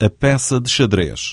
a peça de xadrez.